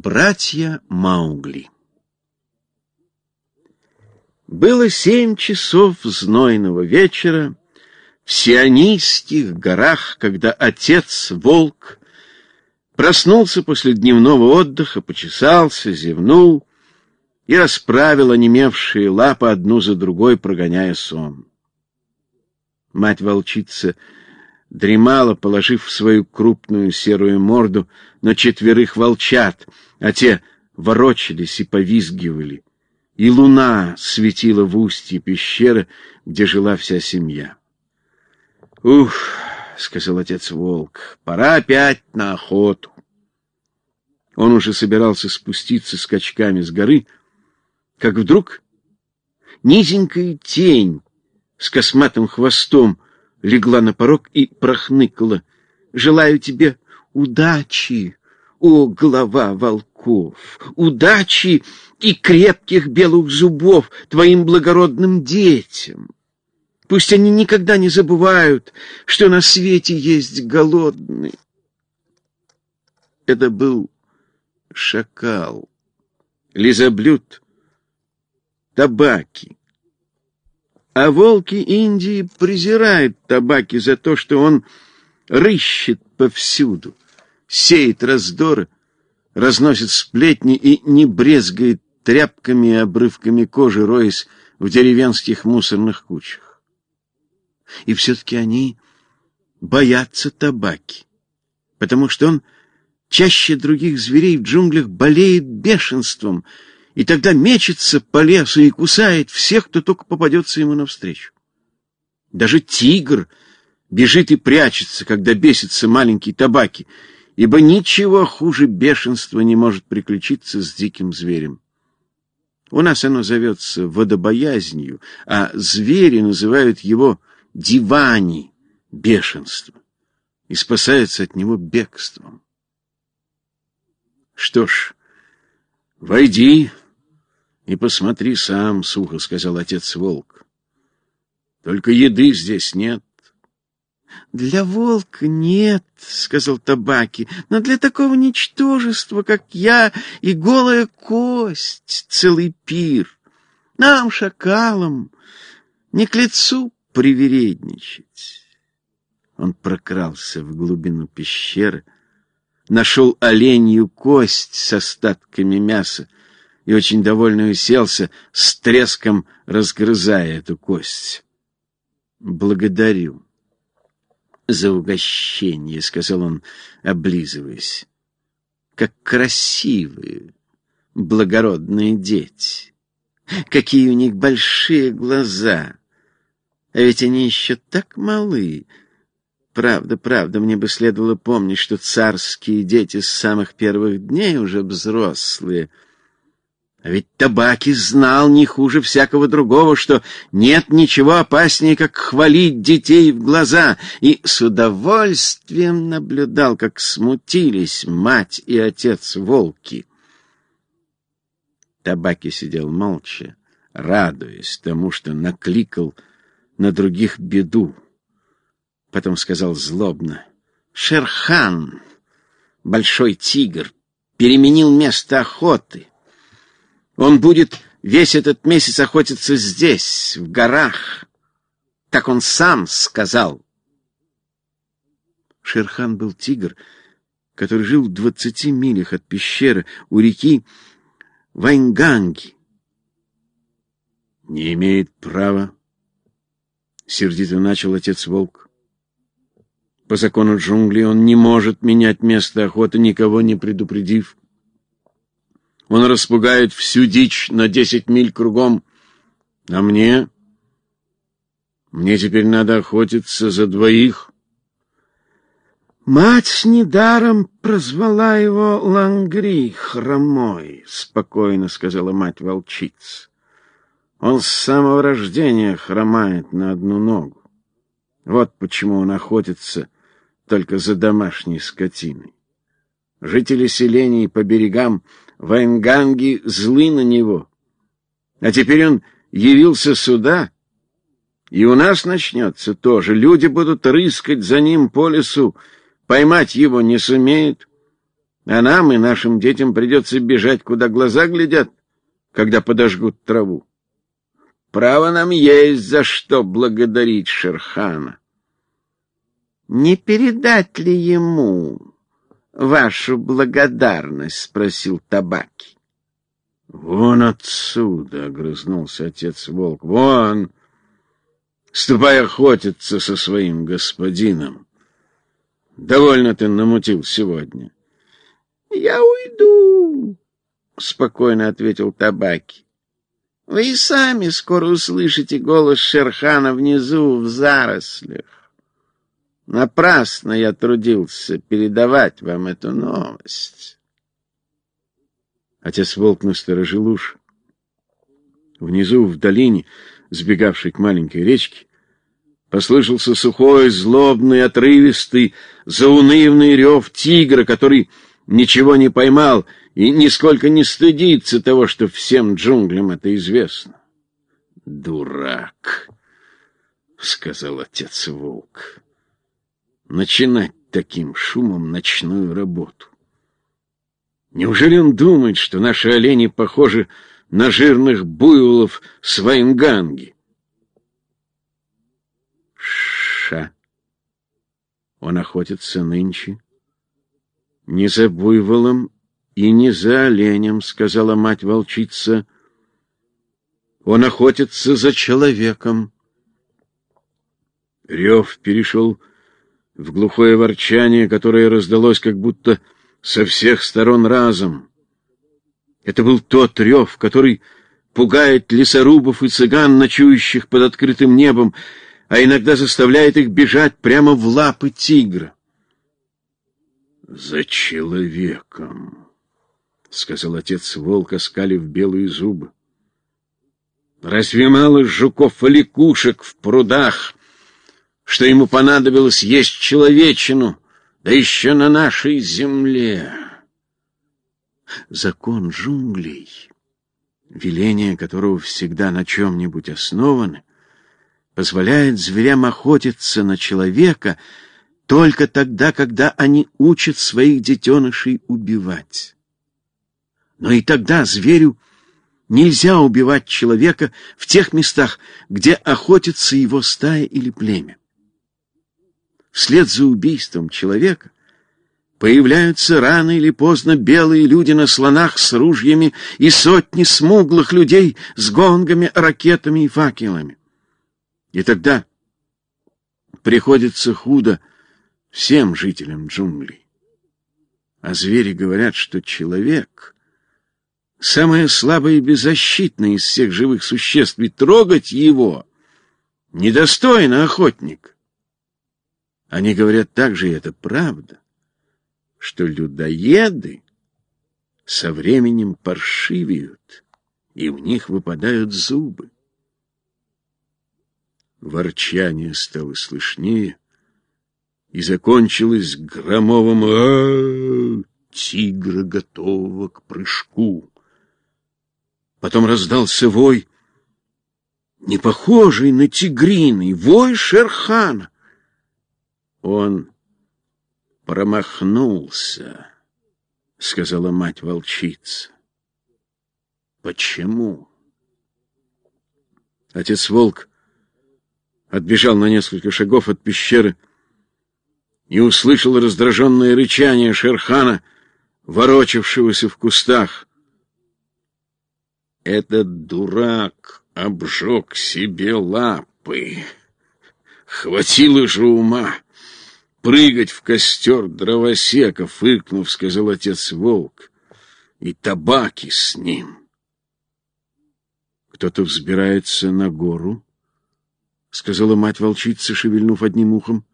Братья Маугли Было семь часов знойного вечера в Сионийских горах, когда отец-волк проснулся после дневного отдыха, почесался, зевнул и расправил онемевшие лапы одну за другой, прогоняя сон. Мать-волчица дремала, положив свою крупную серую морду на четверых волчат, а те ворочались и повизгивали. И луна светила в устье пещеры, где жила вся семья. «Ух!» — сказал отец волк, — «пора опять на охоту». Он уже собирался спуститься скачками с горы, как вдруг низенькая тень с косматым хвостом легла на порог и прохныкала. «Желаю тебе удачи, о, глава волков, удачи и крепких белых зубов твоим благородным детям! Пусть они никогда не забывают, что на свете есть голодный». Это был шакал, лизоблюд, табаки. А волки Индии презирают табаки за то, что он рыщет повсюду, сеет раздоры, разносит сплетни и не брезгает тряпками и обрывками кожи, роясь в деревенских мусорных кучах. И все-таки они боятся табаки, потому что он чаще других зверей в джунглях болеет бешенством — и тогда мечется по лесу и кусает всех, кто только попадется ему навстречу. Даже тигр бежит и прячется, когда бесится маленький табаки, ибо ничего хуже бешенства не может приключиться с диким зверем. У нас оно зовется водобоязнью, а звери называют его дивани, бешенство, и спасаются от него бегством. Что ж, войди, и посмотри сам, — сухо сказал отец волк. Только еды здесь нет. Для волка нет, — сказал табаки, — но для такого ничтожества, как я, и голая кость, целый пир. Нам, шакалам, не к лицу привередничать. Он прокрался в глубину пещеры, нашел оленью кость с остатками мяса, и очень довольный уселся, с треском разгрызая эту кость. «Благодарю за угощение», — сказал он, облизываясь. «Как красивые, благородные дети! Какие у них большие глаза! А ведь они еще так малы!» Правда, правда, мне бы следовало помнить, что царские дети с самых первых дней уже взрослые — а ведь Табаки знал не хуже всякого другого, что нет ничего опаснее, как хвалить детей в глаза, и с удовольствием наблюдал, как смутились мать и отец волки. Табаки сидел молча, радуясь тому, что накликал на других беду. Потом сказал злобно, «Шерхан, большой тигр, переменил место охоты». Он будет весь этот месяц охотиться здесь, в горах. Так он сам сказал. Шерхан был тигр, который жил в двадцати милях от пещеры у реки Вайнганги. Не имеет права, сердито начал отец волк. По закону джунглей он не может менять место охоты, никого не предупредив. Он распугает всю дичь на десять миль кругом. А мне? Мне теперь надо охотиться за двоих. Мать недаром прозвала его Лангри, хромой, спокойно сказала мать волчиц. Он с самого рождения хромает на одну ногу. Вот почему он охотится только за домашней скотиной. Жители селений по берегам Вайнганги злы на него. А теперь он явился сюда, и у нас начнется тоже. Люди будут рыскать за ним по лесу, поймать его не сумеют. А нам и нашим детям придется бежать, куда глаза глядят, когда подожгут траву. Право нам есть за что благодарить Шерхана. Не передать ли ему вашу благодарность? спросил Табаки. Вон отсюда, огрызнулся отец волк. Вон, ступай охотиться со своим господином. Довольно ты намутил сегодня. Я уйду, спокойно ответил Табаки. Вы и сами скоро услышите голос Шерхана внизу в зарослях. Напрасно я трудился передавать вам эту новость. Отец Волк насторожил уши. Внизу, в долине, сбегавшей к маленькой речке, послышался сухой, злобный, отрывистый, заунывный рев тигра, который ничего не поймал и нисколько не стыдится того, что всем джунглям это известно. «Дурак!» — сказал отец Волк. «Начинать таким шумом ночную работу. Неужели он думает, что наши олени похожи на жирных буйволов с Вайнганги?» «Ша! Он охотится нынче «Не за буйволом и не за оленем», — сказала мать-волчица. «Он охотится за человеком». Рев перешел в глухое ворчание, которое раздалось как будто со всех сторон разом. Это был тот рев, который пугает лесорубов и цыган, ночующих под открытым небом, а иногда заставляет их бежать прямо в лапы тигра за человеком, — сказал отец волк, оскалив белые зубы. Разве мало жуков и лягушек в прудах, что ему понадобилось есть человечину, да еще на нашей земле? Закон джунглей, веление которого всегда на чем-нибудь основаны, позволяет зверям охотиться на человека — только тогда, когда они учат своих детенышей убивать. Но и тогда зверю нельзя убивать человека в тех местах, где охотится его стая или племя. Вслед за убийством человека появляются рано или поздно белые люди на слонах с ружьями и сотни смуглых людей с гонгами, ракетами и факелами. И тогда приходится худо всем жителям джунглей. А звери говорят, что человек — самое слабое и беззащитное из всех живых существ, и трогать его недостойно охотник. Они говорят также, и это правда, что людоеды со временем паршивеют, и в них выпадают зубы. Ворчание стало слышнее — и закончилась громовым а, -а, -а тигра готового к прыжку. Потом раздался вой, не похожий на тигриный, вой Шерхана. Он промахнулся, — сказала мать-волчица. Почему? Отец-волк отбежал на несколько шагов от пещеры, — и услышал раздраженное рычание Шерхана, ворочавшегося в кустах. Этот дурак обжег себе лапы. Хватило же ума прыгать в костер дровосека, фыркнув, сказал отец волк, и табаки с ним. Кто-то взбирается на гору, сказала мать волчица, шевельнув одним ухом.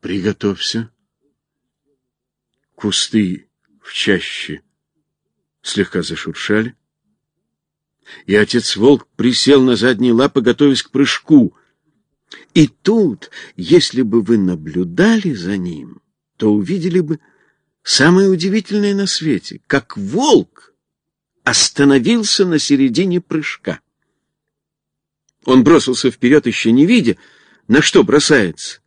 Приготовься. Кусты в чаще слегка зашуршали, и отец-волк присел на задние лапы, готовясь к прыжку. И тут, если бы вы наблюдали за ним, то увидели бы самое удивительное на свете, как волк остановился на середине прыжка. Он бросился вперед, еще не видя, на что бросается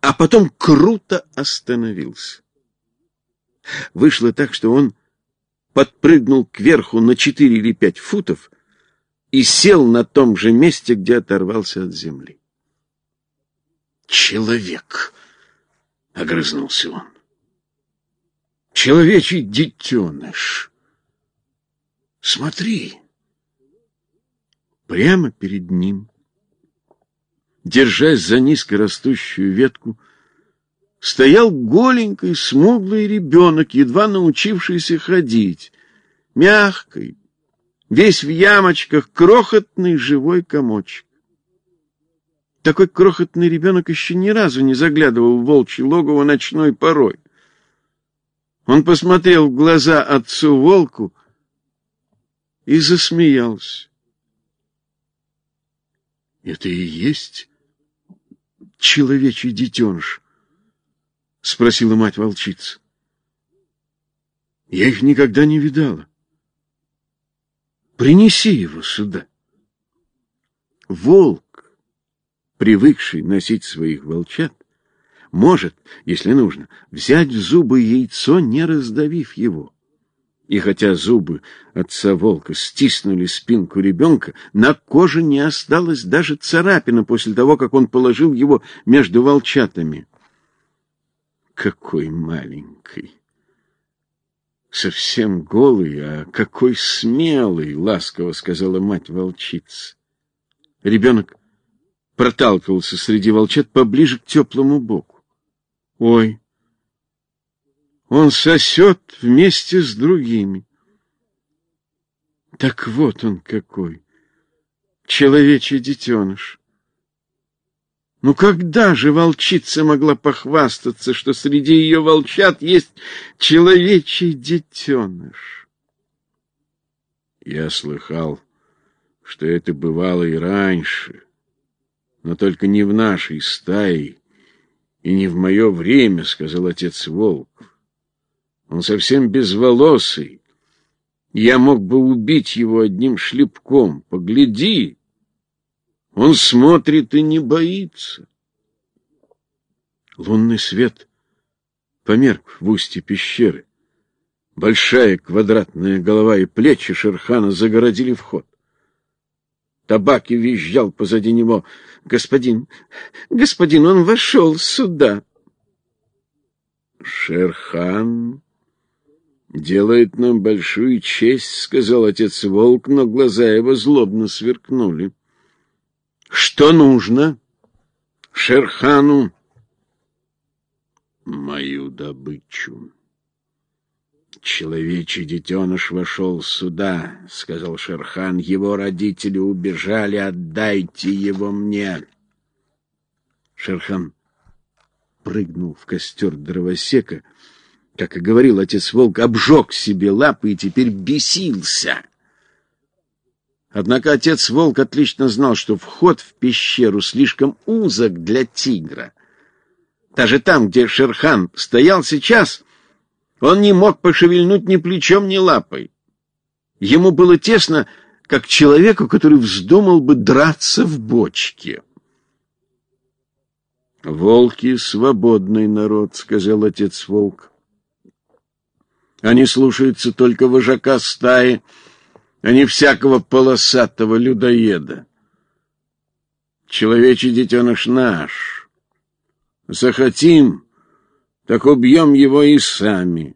а потом круто остановился. Вышло так, что он подпрыгнул кверху на четыре или пять футов и сел на том же месте, где оторвался от земли. «Человек!» — огрызнулся он. «Человечий детеныш! Смотри!» Прямо перед ним, держась за низкорастущую ветку, стоял голенький, смуглый ребенок, едва научившийся ходить, мягкий, весь в ямочках, крохотный живой комочек. Такой крохотный ребенок еще ни разу не заглядывал в волчье логово ночной порой. Он посмотрел в глаза отцу-волку и засмеялся. Это и есть человечий детеныш? — спросила мать-волчица. — Я их никогда не видала. Принеси его сюда. Волк, привыкший носить своих волчат, может, если нужно, взять в зубы яйцо, не раздавив его. И хотя зубы отца волка стиснули спинку ребенка, на коже не осталось даже царапина после того, как он положил его между волчатами. Какой маленький! Совсем голый, а какой смелый, ласково сказала мать волчица. Ребенок проталкивался среди волчат поближе к теплому боку. Ой, он сосет вместе с другими. Так вот он какой, человечий детеныш. Ну когда же волчица могла похвастаться, что среди ее волчат есть человечий детеныш? Я слыхал, что это бывало и раньше, но только не в нашей стае и не в мое время, — сказал отец Волк. Он совсем безволосый. Я мог бы убить его одним шлепком. Погляди, он смотрит и не боится. Лунный свет померк в устье пещеры. Большая квадратная голова и плечи Шерхана загородили вход. Табаки визжал позади него. «Господин, господин, он вошел сюда!» Шерхан «Делает нам большую честь», — сказал отец Волк, но глаза его злобно сверкнули. «Что нужно?» «Шерхану». «Мою добычу». «Человечий детеныш вошел сюда», — сказал Шерхан. «Его родители убежали, отдайте его мне». Шерхан прыгнул в костер дровосека, — как и говорил отец Волк, обжег себе лапы и теперь бесился. Однако отец Волк отлично знал, что вход в пещеру слишком узок для тигра. Даже там, где Шерхан стоял сейчас, он не мог пошевельнуть ни плечом, ни лапой. Ему было тесно, как человеку, который вздумал бы драться в бочке. «Волки — свободный народ», — сказал отец Волк. Они слушаются только вожака стаи, а не всякого полосатого людоеда. Человечий детеныш наш. Захотим, так убьем его и сами.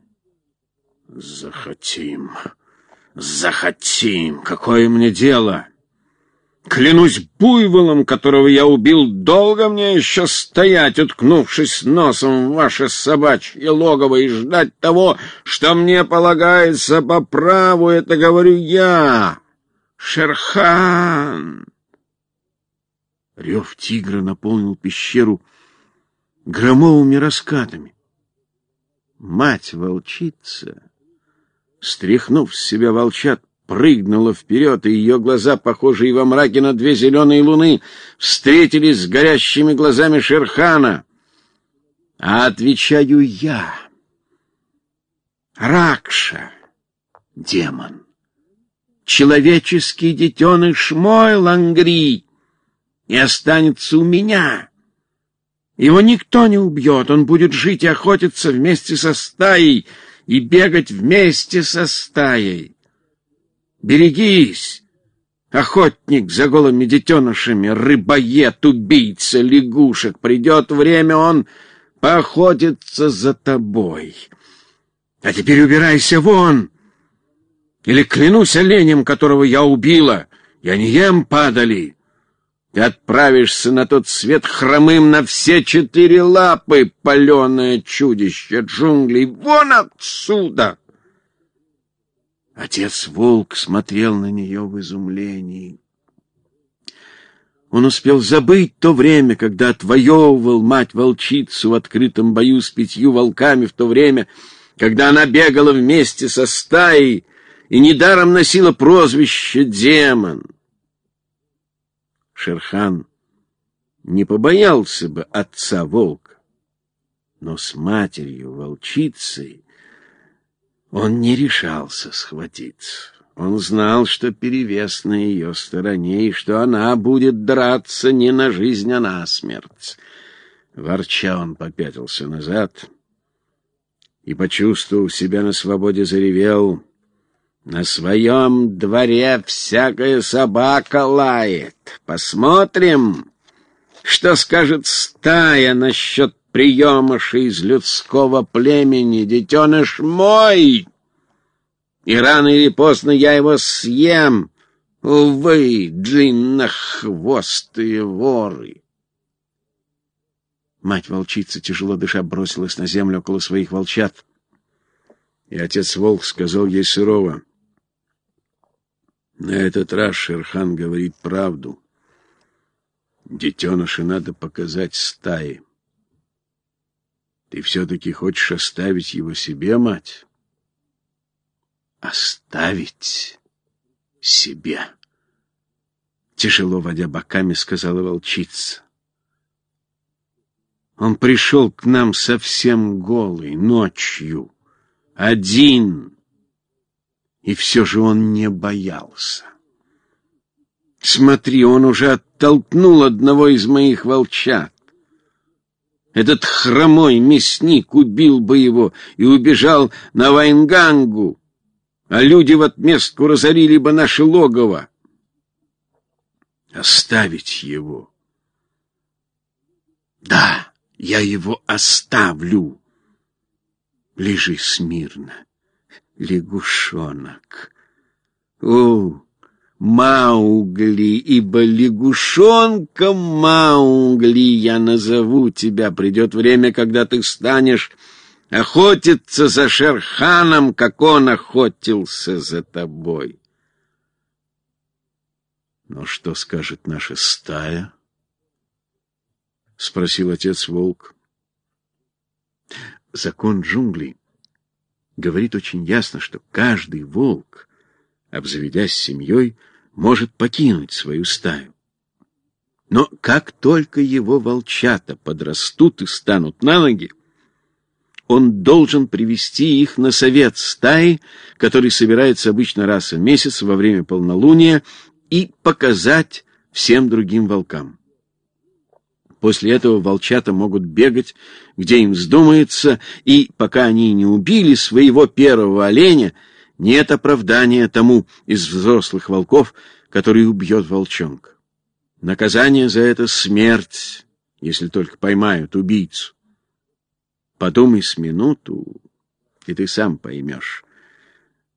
Захотим, захотим, какое мне дело? Клянусь буйволом, которого я убил, долго мне еще стоять, уткнувшись носом в ваше собачье логово и ждать того, что мне полагается по праву, это говорю я, Шерхан. Рев тигра наполнил пещеру громовыми раскатами. Мать-волчица, стряхнув с себя волчат, прыгнула вперед, и ее глаза, похожие во мраке на две зеленые луны, встретились с горящими глазами Шерхана. А отвечаю я, Ракша, демон, человеческий детеныш мой Лангри, и останется у меня. Его никто не убьет, он будет жить и охотиться вместе со стаей, и бегать вместе со стаей. Берегись, охотник за голыми детенышами, рыбоед, убийца лягушек. Придет время, он поохотится за тобой. А теперь убирайся вон, или клянусь оленем, которого я убила, я не ем падали. Ты отправишься на тот свет хромым на все четыре лапы, паленое чудище джунглей. Вон отсюда! Отец-волк смотрел на нее в изумлении. Он успел забыть то время, когда отвоевывал мать-волчицу в открытом бою с пятью волками, в то время, когда она бегала вместе со стаей и недаром носила прозвище «демон». Шерхан не побоялся бы отца волка, но с матерью волчицей он не решался схватиться. Он знал, что перевес на ее стороне, и что она будет драться не на жизнь, а на смерть. Ворча он попятился назад и, почувствовав себя на свободе, заревел — на своем дворе всякая собака лает. Посмотрим, что скажет стая насчет приемыша из людского племени. Детеныш мой! И рано или поздно я его съем. Увы, длиннохвостые воры! Мать-волчица, тяжело дыша, бросилась на землю около своих волчат. И отец-волк сказал ей сурово — на этот раз Шерхан говорит правду. Детеныша надо показать стае. Ты все-таки хочешь оставить его себе, мать? Оставить себе? Тяжело водя боками, сказала волчица. Он пришел к нам совсем голый, ночью, один, и все же он не боялся. Смотри, он уже оттолкнул одного из моих волчат. Этот хромой мясник убил бы его и убежал на Вайнгангу, а люди в отместку разорили бы наше логово. Оставить его? Да, я его оставлю. Лежи смирно лягушонок. О, Маугли, ибо лягушонком Маугли я назову тебя. Придет время, когда ты станешь охотиться за Шерханом, как он охотился за тобой. Но что скажет наша стая? — спросил отец-волк. Закон джунглей говорит очень ясно, что каждый волк, обзаведясь семьей, может покинуть свою стаю. Но как только его волчата подрастут и станут на ноги, он должен привести их на совет стаи, который собирается обычно раз в месяц во время полнолуния, и показать всем другим волкам. После этого волчата могут бегать, где им вздумается, и пока они не убили своего первого оленя, нет оправдания тому из взрослых волков, который убьет волчонка. Наказание за это — смерть, если только поймают убийцу. Подумай с минуту, и ты сам поймешь,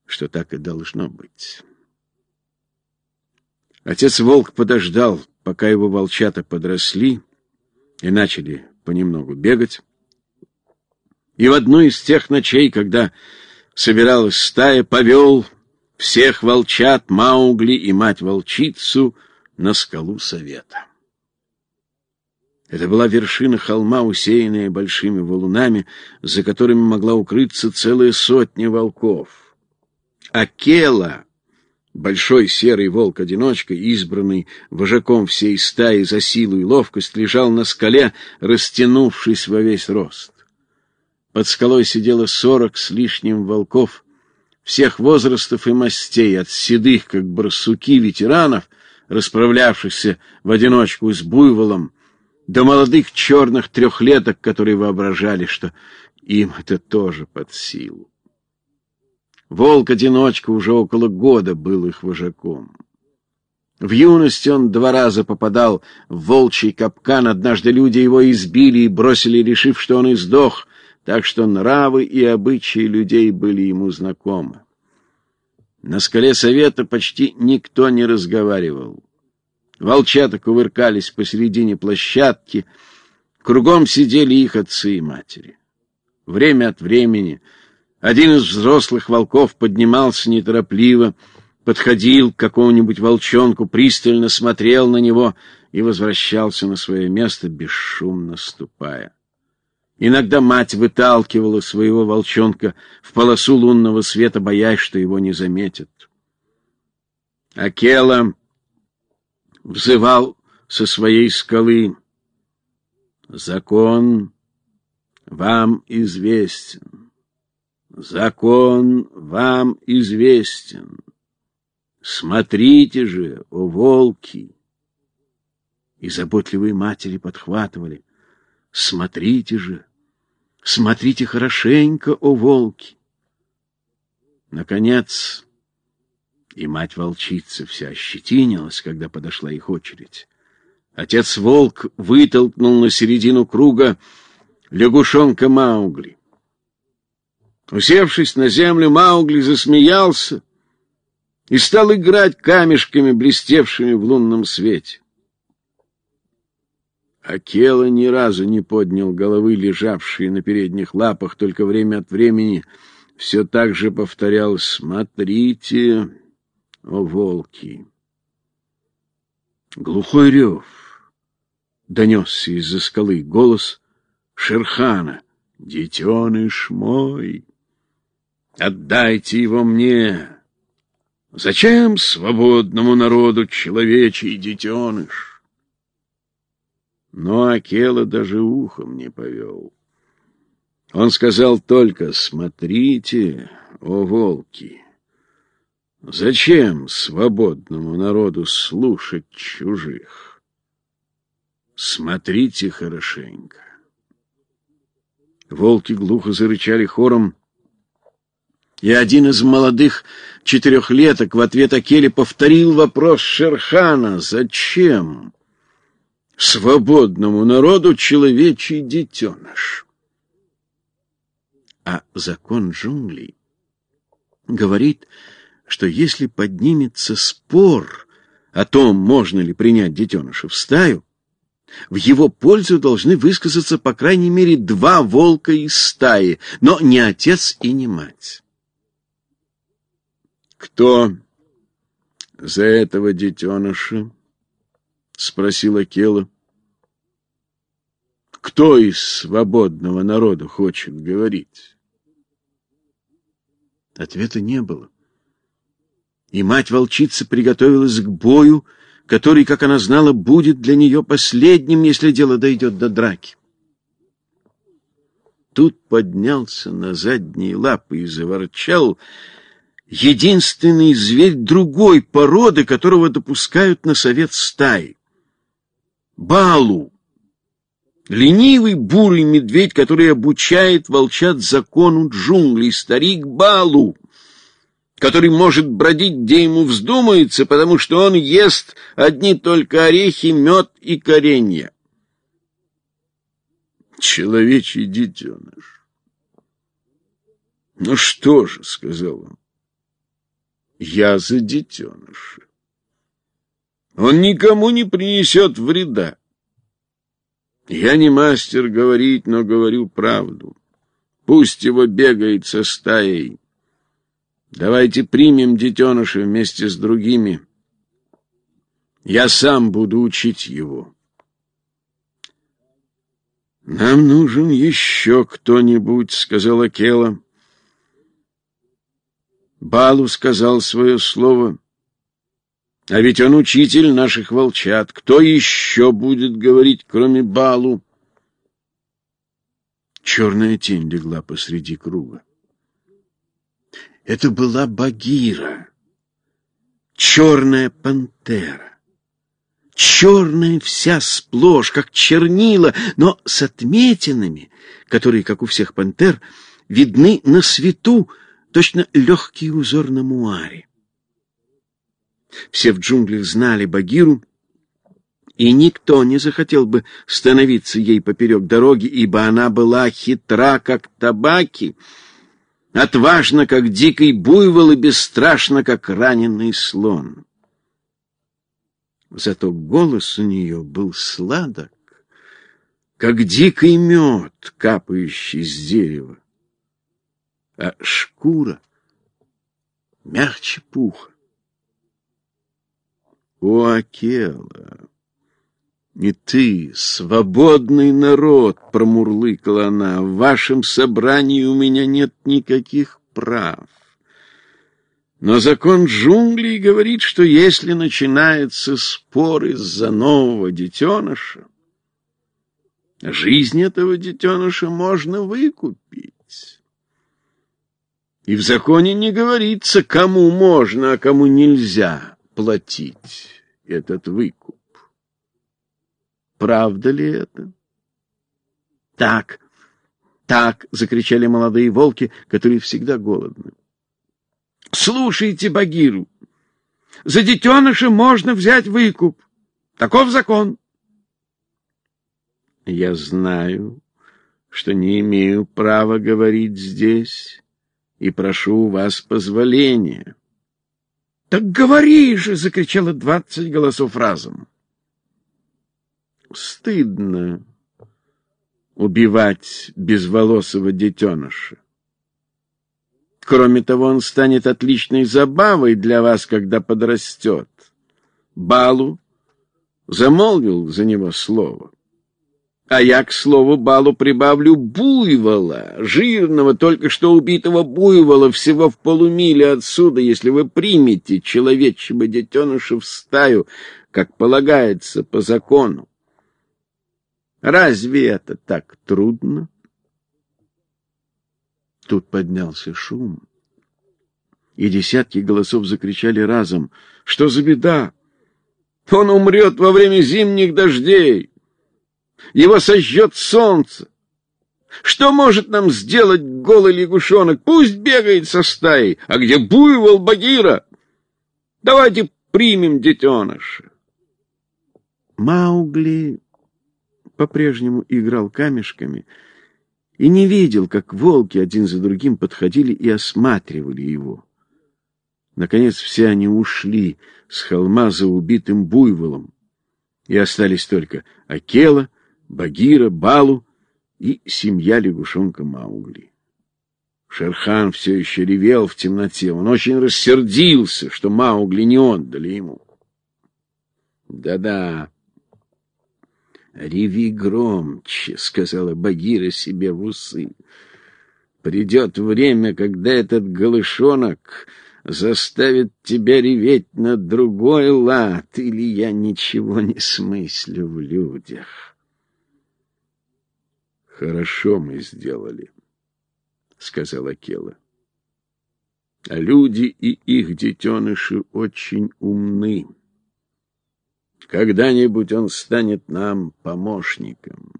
что так и должно быть. Отец-волк подождал, пока его волчата подросли, и начали понемногу бегать. И в одну из тех ночей, когда собиралась стая, повел всех волчат Маугли и мать-волчицу на скалу совета. Это была вершина холма, усеянная большими валунами, за которыми могла укрыться целая сотня волков. Акела Большой серый волк-одиночка, избранный вожаком всей стаи за силу и ловкость, лежал на скале, растянувшись во весь рост. Под скалой сидело сорок с лишним волков, всех возрастов и мастей, от седых, как барсуки, ветеранов, расправлявшихся в одиночку с буйволом, до молодых черных трехлеток, которые воображали, что им это тоже под силу. Волк-одиночка уже около года был их вожаком. В юности он два раза попадал в волчий капкан, однажды люди его избили и бросили, решив, что он издох, так что нравы и обычаи людей были ему знакомы. На скале совета почти никто не разговаривал. Волчата кувыркались посередине площадки, кругом сидели их отцы и матери. Время от времени один из взрослых волков поднимался неторопливо, подходил к какому-нибудь волчонку, пристально смотрел на него и возвращался на свое место, бесшумно ступая. Иногда мать выталкивала своего волчонка в полосу лунного света, боясь, что его не заметят. Акела взывал со своей скалы. Закон вам известен. Закон вам известен. Смотрите же, о волки! И заботливые матери подхватывали. Смотрите же, смотрите хорошенько, о волки! Наконец, и мать-волчица вся ощетинилась, когда подошла их очередь. Отец-волк вытолкнул на середину круга лягушонка Маугли. Усевшись на землю, Маугли засмеялся и стал играть камешками, блестевшими в лунном свете. Акела ни разу не поднял головы, лежавшие на передних лапах, только время от времени все так же повторял «Смотрите, о волки!» Глухой рев донесся из-за скалы голос Шерхана. «Детеныш мой, отдайте его мне!» Зачем свободному народу человечий детеныш? Но Акела даже ухом не повел. Он сказал только «Смотрите, о волки!» Зачем свободному народу слушать чужих? Смотрите хорошенько. Волки глухо зарычали хором, и один из молодых четырехлеток в ответ Акеле повторил вопрос Шерхана «Зачем свободному народу человечий детеныш?» А закон джунглей говорит, что если поднимется спор о том, можно ли принять детеныша в стаю, в его пользу должны высказаться по крайней мере два волка из стаи, но не отец и не мать. «Кто за этого детеныша?» — спросила Кела. «Кто из свободного народа хочет говорить?» Ответа не было. И мать-волчица приготовилась к бою, который, как она знала, будет для нее последним, если дело дойдет до драки. Тут поднялся на задние лапы и заворчал, единственный зверь другой породы, которого допускают на совет стаи. Балу. Ленивый бурый медведь, который обучает волчат закону джунглей, старик Балу, который может бродить, где ему вздумается, потому что он ест одни только орехи, мед и коренья. Человечий детеныш. «Ну что же», — сказал он, я за детеныша. Он никому не принесет вреда. Я не мастер говорить, но говорю правду. Пусть его бегает со стаей. Давайте примем детеныша вместе с другими. Я сам буду учить его. Нам нужен еще кто-нибудь, сказала Кела. Балу сказал свое слово. А ведь он учитель наших волчат. Кто еще будет говорить, кроме Балу? Черная тень легла посреди круга. Это была Багира, черная пантера. Черная вся сплошь, как чернила, но с отметинами, которые, как у всех пантер, видны на свету, точно легкий узор на муаре. Все в джунглях знали Багиру, и никто не захотел бы становиться ей поперек дороги, ибо она была хитра, как табаки, отважна, как дикий буйвол, и бесстрашна, как раненый слон. Зато голос у нее был сладок, как дикий мед, капающий с дерева, а шкура мягче пуха. О, Акела! И ты, свободный народ, промурлыкала она, в вашем собрании у меня нет никаких прав. Но закон джунглей говорит, что если начинается спор из-за нового детеныша, жизнь этого детеныша можно выкупить. И в законе не говорится, кому можно, а кому нельзя платить этот выкуп. Правда ли это? Так, так, закричали молодые волки, которые всегда голодны. Слушайте Багиру. За детеныша можно взять выкуп. Таков закон. Я знаю, что не имею права говорить здесь, и прошу у вас позволения. — Так говори же! — закричало двадцать голосов разом. Стыдно убивать безволосого детеныша. Кроме того, он станет отличной забавой для вас, когда подрастет. Балу замолвил за него слово. А я, к слову, балу прибавлю буйвола, жирного, только что убитого буйвола, всего в полумиле отсюда, если вы примете человечьего детеныша в стаю, как полагается по закону. Разве это так трудно? Тут поднялся шум, и десятки голосов закричали разом. Что за беда? Он умрет во время зимних дождей. Его сожжет солнце. Что может нам сделать голый лягушонок? Пусть бегает со стаей. А где буйвол Багира? Давайте примем детеныша. Маугли по-прежнему играл камешками и не видел, как волки один за другим подходили и осматривали его. Наконец все они ушли с холма за убитым буйволом, и остались только Акела, Багира, Балу и семья лягушонка Маугли. Шерхан все еще ревел в темноте. Он очень рассердился, что Маугли не отдали ему. Да-да, «Реви громче», — сказала Багира себе в усы. «Придет время, когда этот голышонок заставит тебя реветь на другой лад, или я ничего не смыслю в людях». «Хорошо мы сделали», — сказала Кела. «А люди и их детеныши очень умны». Когда-нибудь он станет нам помощником.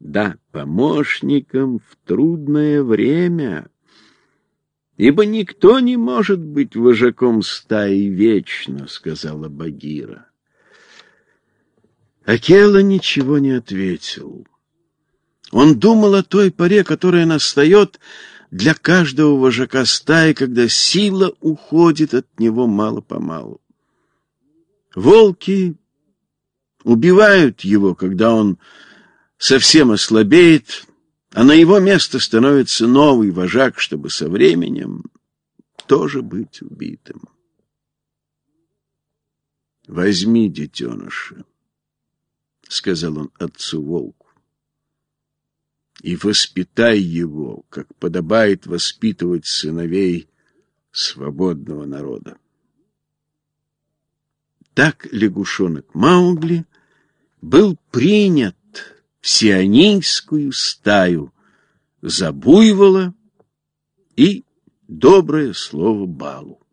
Да, помощником в трудное время, ибо никто не может быть вожаком стаи вечно, сказала Багира. Акела ничего не ответил. Он думал о той поре, которая настает для каждого вожака стаи, когда сила уходит от него мало-помалу. Волки убивают его, когда он совсем ослабеет, а на его место становится новый вожак, чтобы со временем тоже быть убитым. «Возьми детеныша», — сказал он отцу волку, — «и воспитай его, как подобает воспитывать сыновей свободного народа». Так лягушонок Маугли был принят в сионийскую стаю за буйвола и доброе слово Балу.